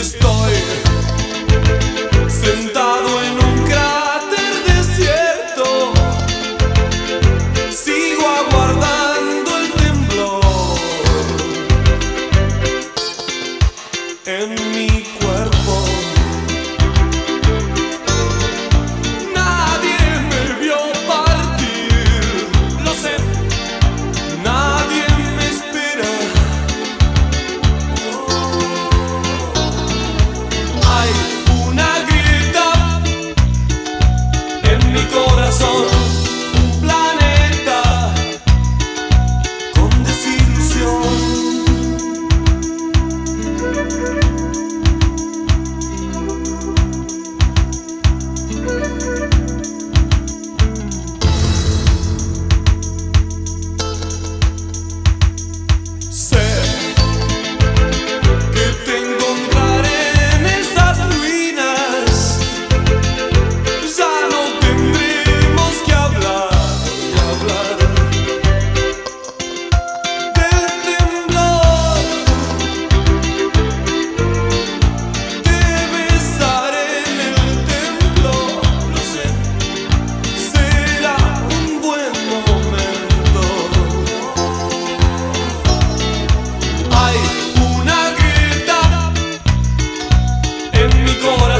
Estoy coração.